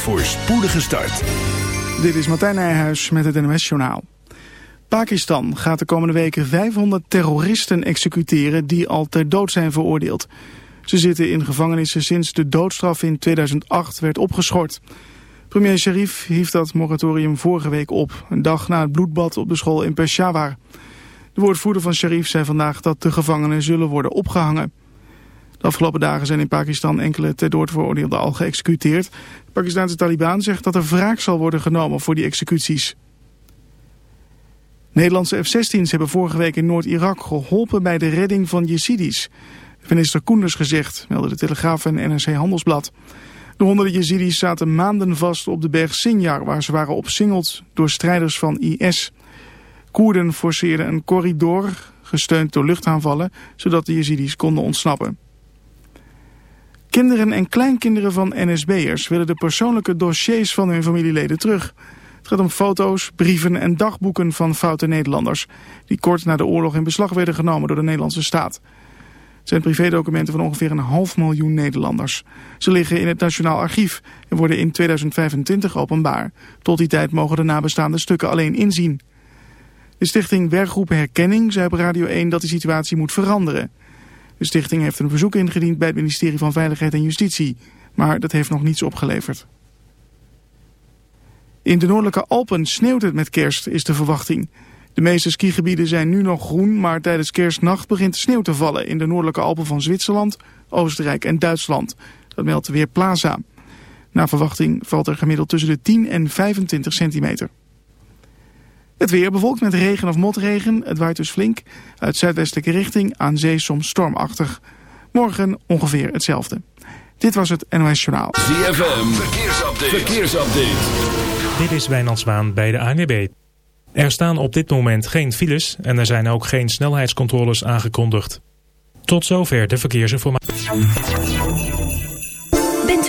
voor spoedige start. Dit is Martijn Nijhuis met het NOS Journaal. Pakistan gaat de komende weken 500 terroristen executeren die al ter dood zijn veroordeeld. Ze zitten in gevangenissen sinds de doodstraf in 2008 werd opgeschort. Premier Sharif hief dat moratorium vorige week op, een dag na het bloedbad op de school in Peshawar. De woordvoerder van Sharif zei vandaag dat de gevangenen zullen worden opgehangen. De afgelopen dagen zijn in Pakistan enkele ter dood veroordeelden al geëxecuteerd. De Pakistanse Taliban zegt dat er wraak zal worden genomen voor die executies. Nederlandse F-16's hebben vorige week in Noord-Irak geholpen bij de redding van Jezidis. Minister Koenders gezegd, meldde de Telegraaf en NRC Handelsblad. De honderden Jezidis zaten maanden vast op de berg Sinjar, waar ze waren opsingeld door strijders van IS. Koerden forceerden een corridor, gesteund door luchtaanvallen, zodat de Jezidis konden ontsnappen. Kinderen en kleinkinderen van NSB'ers willen de persoonlijke dossiers van hun familieleden terug. Het gaat om foto's, brieven en dagboeken van foute Nederlanders... die kort na de oorlog in beslag werden genomen door de Nederlandse staat. Het zijn privédocumenten van ongeveer een half miljoen Nederlanders. Ze liggen in het Nationaal Archief en worden in 2025 openbaar. Tot die tijd mogen de nabestaande stukken alleen inzien. De stichting Werkgroep Herkenning zei op Radio 1 dat de situatie moet veranderen... De stichting heeft een verzoek ingediend bij het ministerie van Veiligheid en Justitie, maar dat heeft nog niets opgeleverd. In de noordelijke Alpen sneeuwt het met kerst, is de verwachting. De meeste skigebieden zijn nu nog groen, maar tijdens kerstnacht begint sneeuw te vallen in de noordelijke Alpen van Zwitserland, Oostenrijk en Duitsland. Dat meldt weer Plaza. Na verwachting valt er gemiddeld tussen de 10 en 25 centimeter. Het weer bevolkt met regen of motregen. Het waait dus flink. Uit zuidwestelijke richting aan zee soms stormachtig. Morgen ongeveer hetzelfde. Dit was het NOS Journaal. ZFM, verkeersupdate. verkeersupdate. Dit is Wijnand bij de ANWB. Er staan op dit moment geen files en er zijn ook geen snelheidscontroles aangekondigd. Tot zover de verkeersinformatie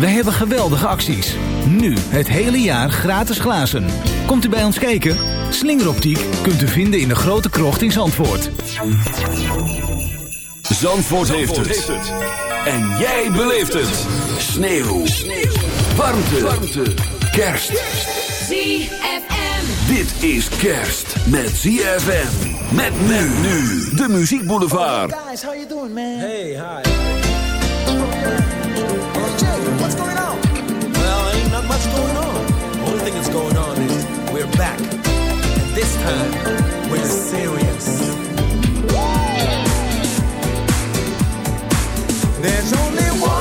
Wij hebben geweldige acties. Nu het hele jaar gratis glazen. Komt u bij ons kijken? Slingeroptiek kunt u vinden in de grote krocht in Zandvoort. Zandvoort, heeft, het. En jij beleeft het. Sneeuw. Sneeuw. Warmte. Warmte. Kerst. ZFM. Dit is kerst met ZFM. Met men nu. De Muziek Boulevard. Hey guys, how you doing man? Hey, hi. What's going on? Well, ain't not much going on. Only thing that's going on is we're back. And this time, we're serious. There's only one.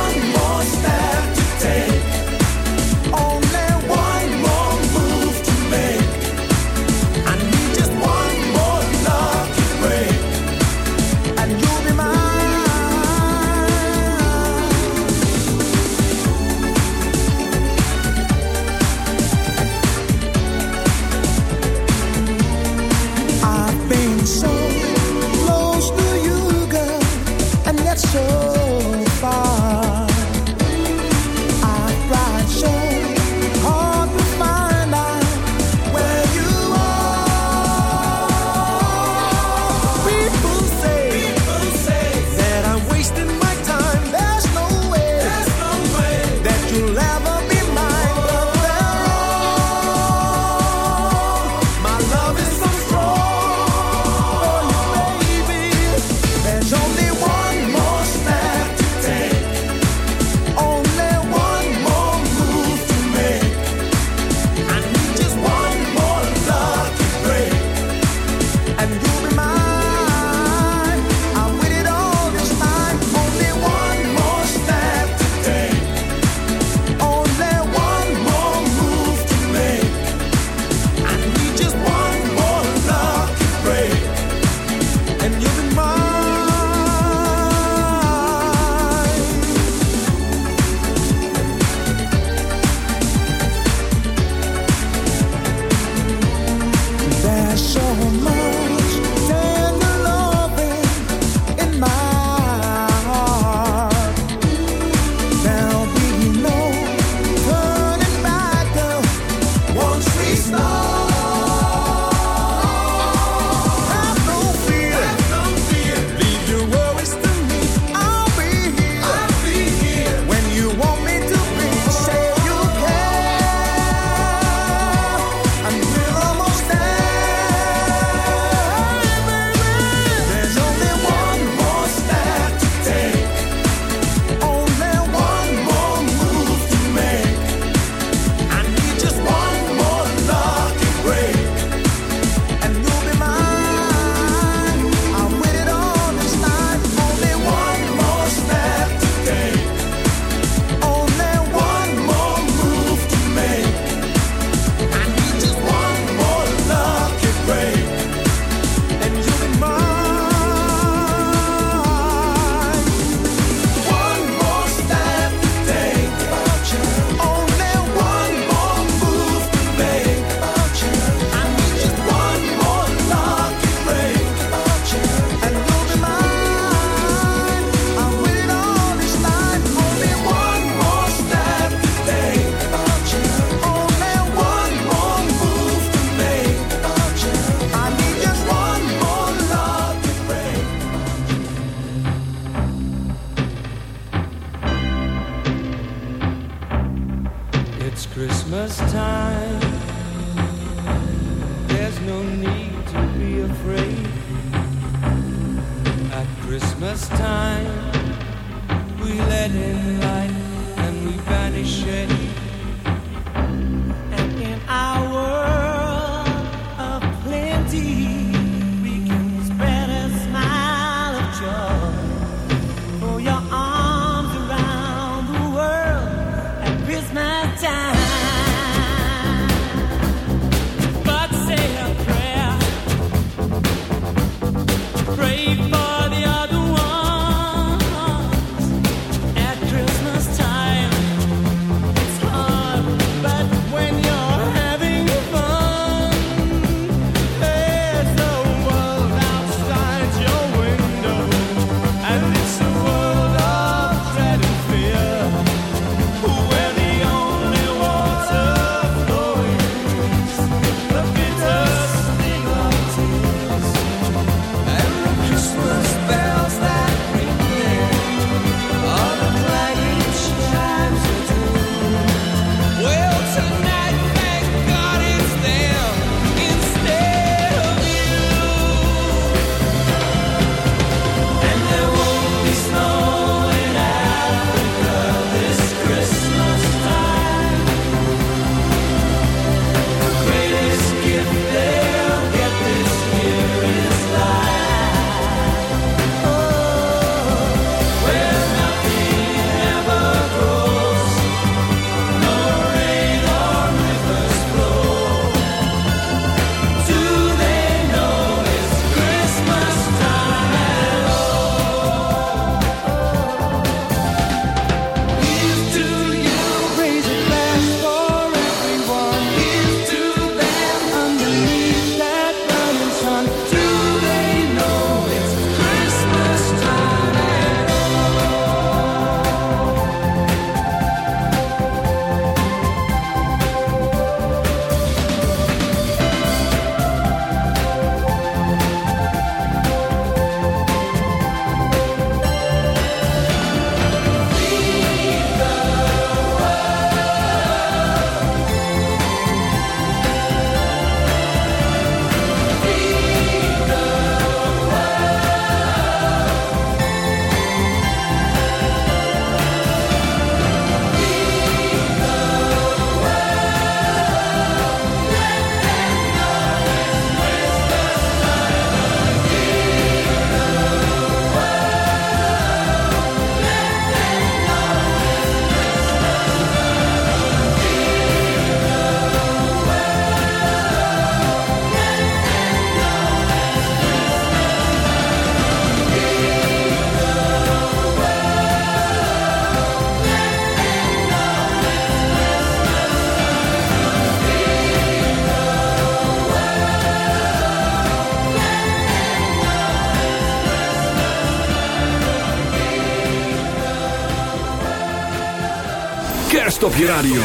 Je radio.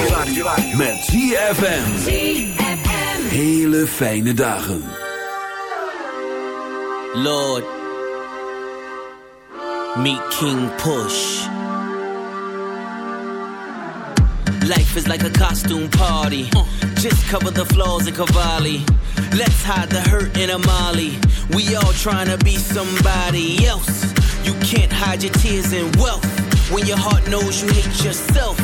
Met ZFM. Hele fijne dagen. Lord, meet King Push. Life is like a costume party. Just cover the flaws in Cavalli. Let's hide the hurt in Amali. We all trying to be somebody else. You can't hide your tears in wealth. When your heart knows you hate yourself.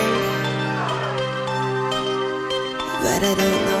But I don't know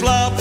Love.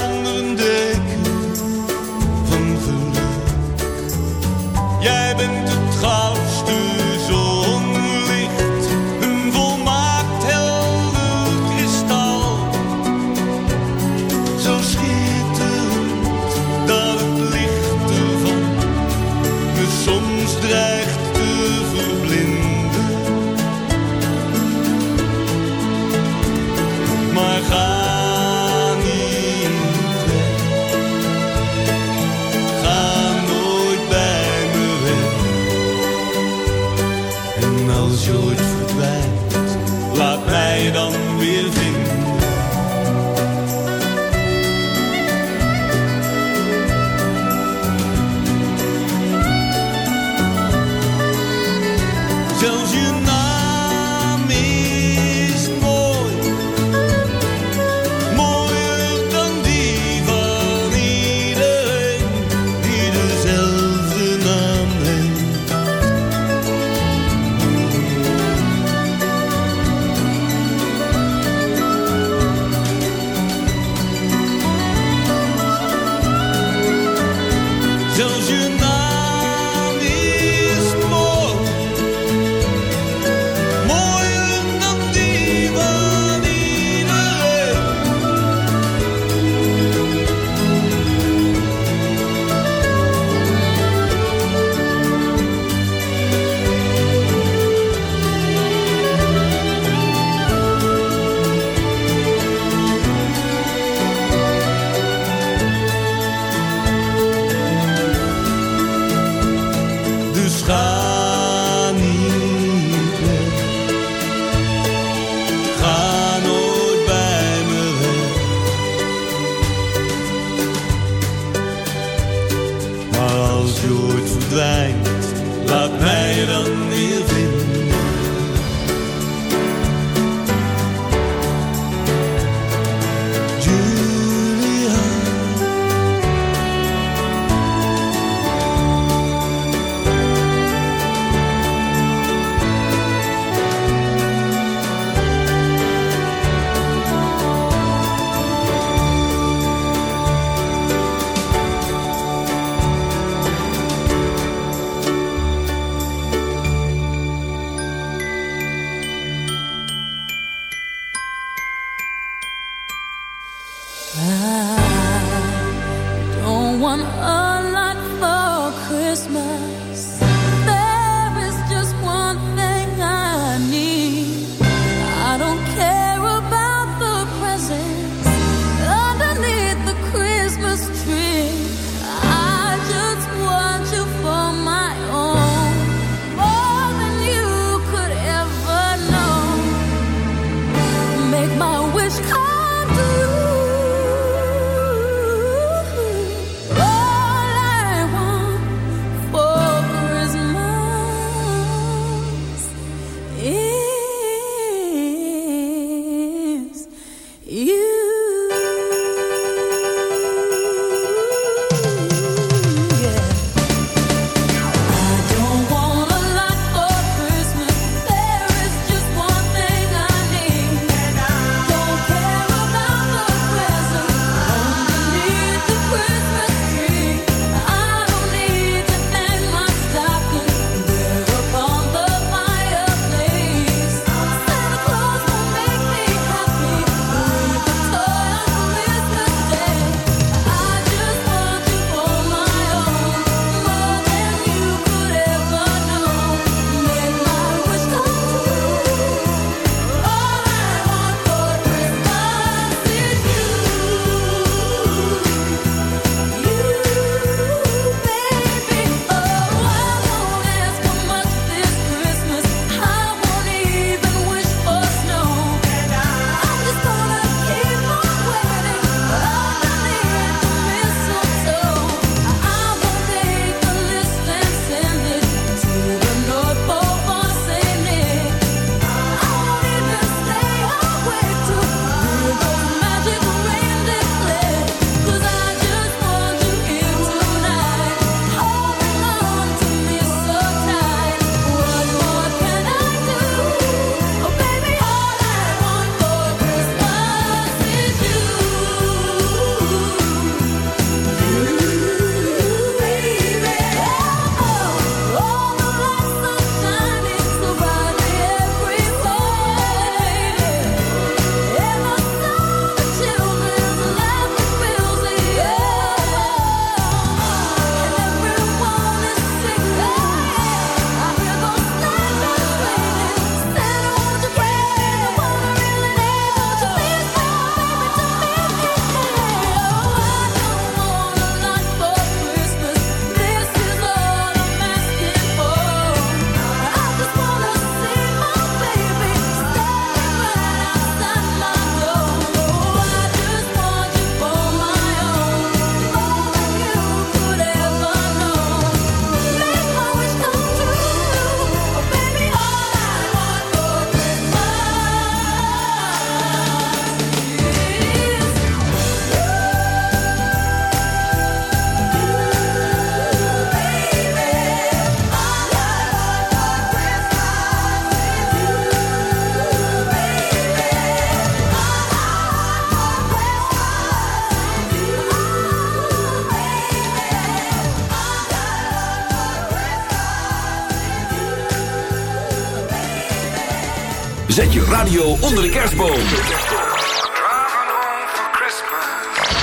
Zet je radio onder de kerstboom.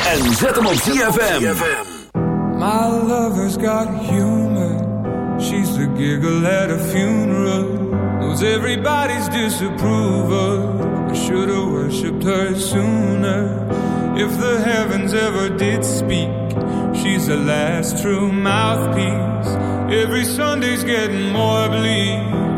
En zet hem op ZFM. My lover's got humor. She's the giggle at a funeral. Knows everybody's disapproval. I should worshipped her sooner. If the heavens ever did speak, she's the last true mouthpiece. Every Sunday's getting more bleak.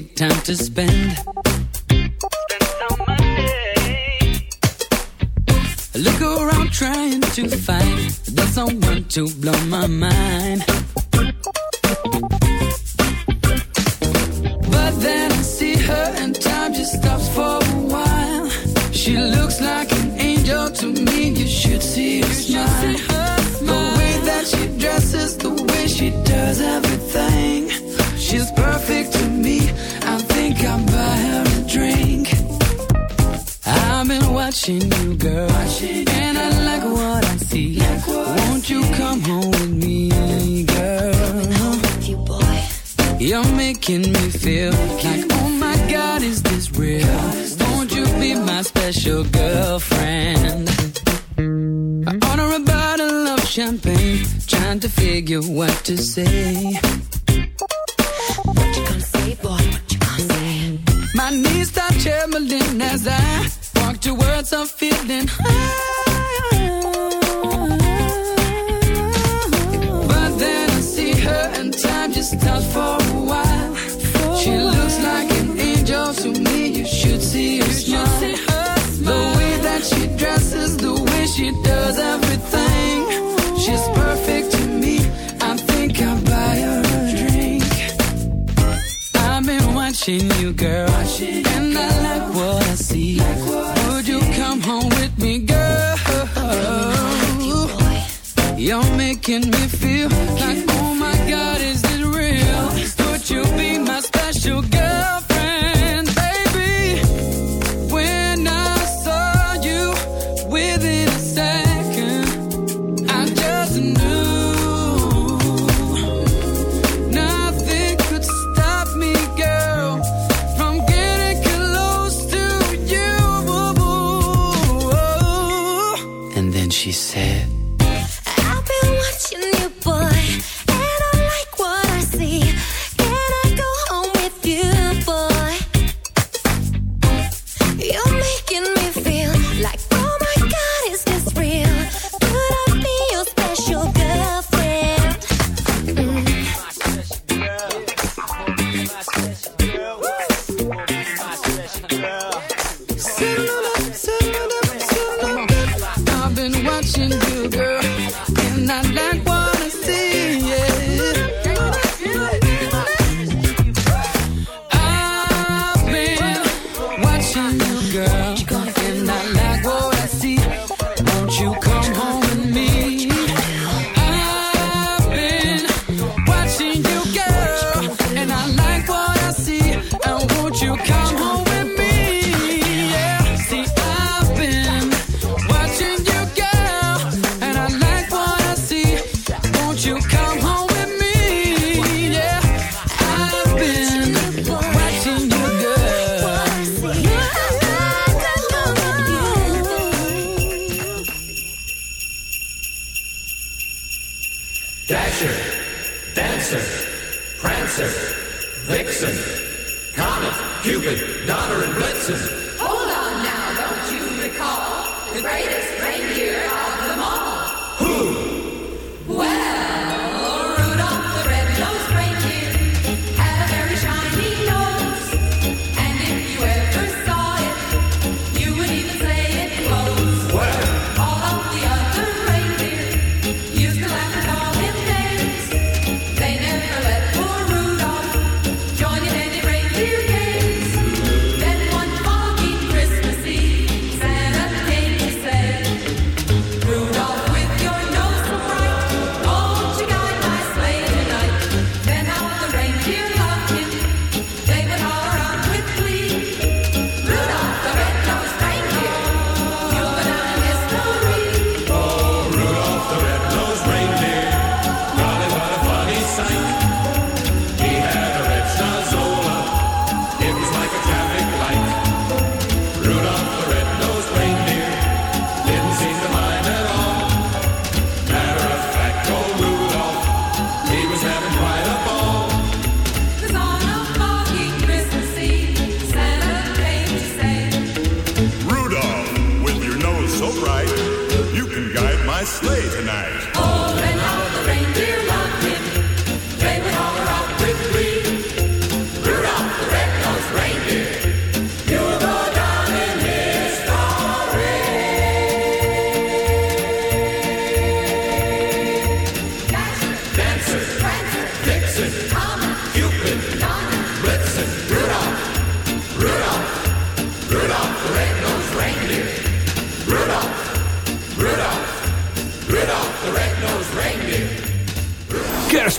plenty time to spend. Spend some money. Look around trying to find the someone to blow my mind. She's perfect to me. I think I'll buy her a drink. I've been watching you, girl, watching and you, girl. I like what I see. What Would you come home with me, girl? You're making me feel like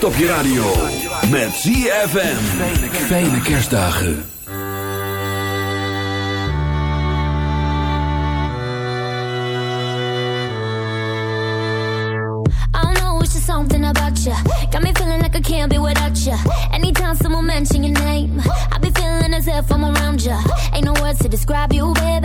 op je radio. Met ZFM. Fijne kerstdagen. Something about you got me feeling like I can't be without you. Anytime someone mention your name, I be feeling as if I'm around you. Ain't no words to describe you, baby.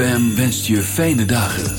ZFM wenst je fijne dagen.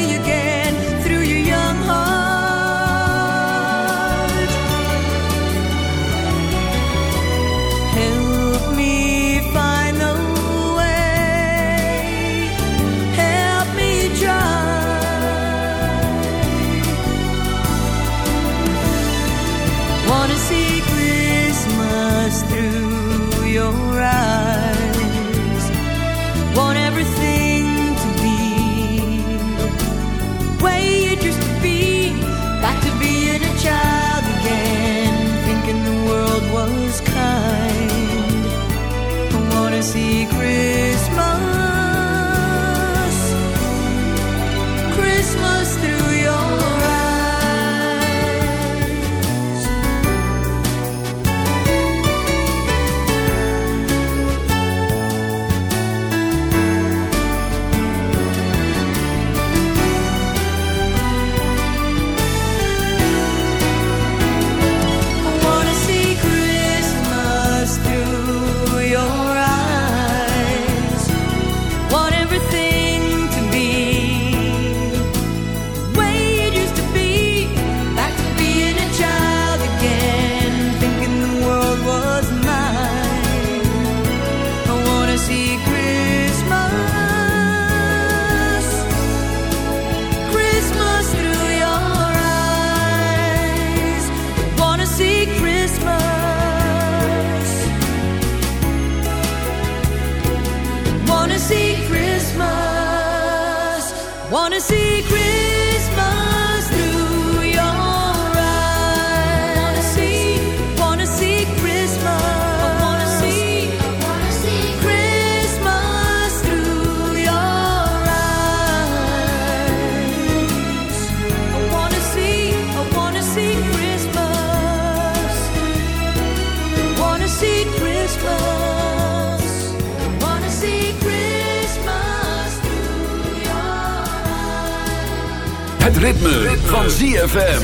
ritme, ritme. van ZFM.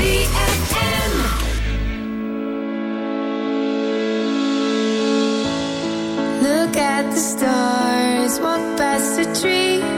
Look at the stars, what past the trees.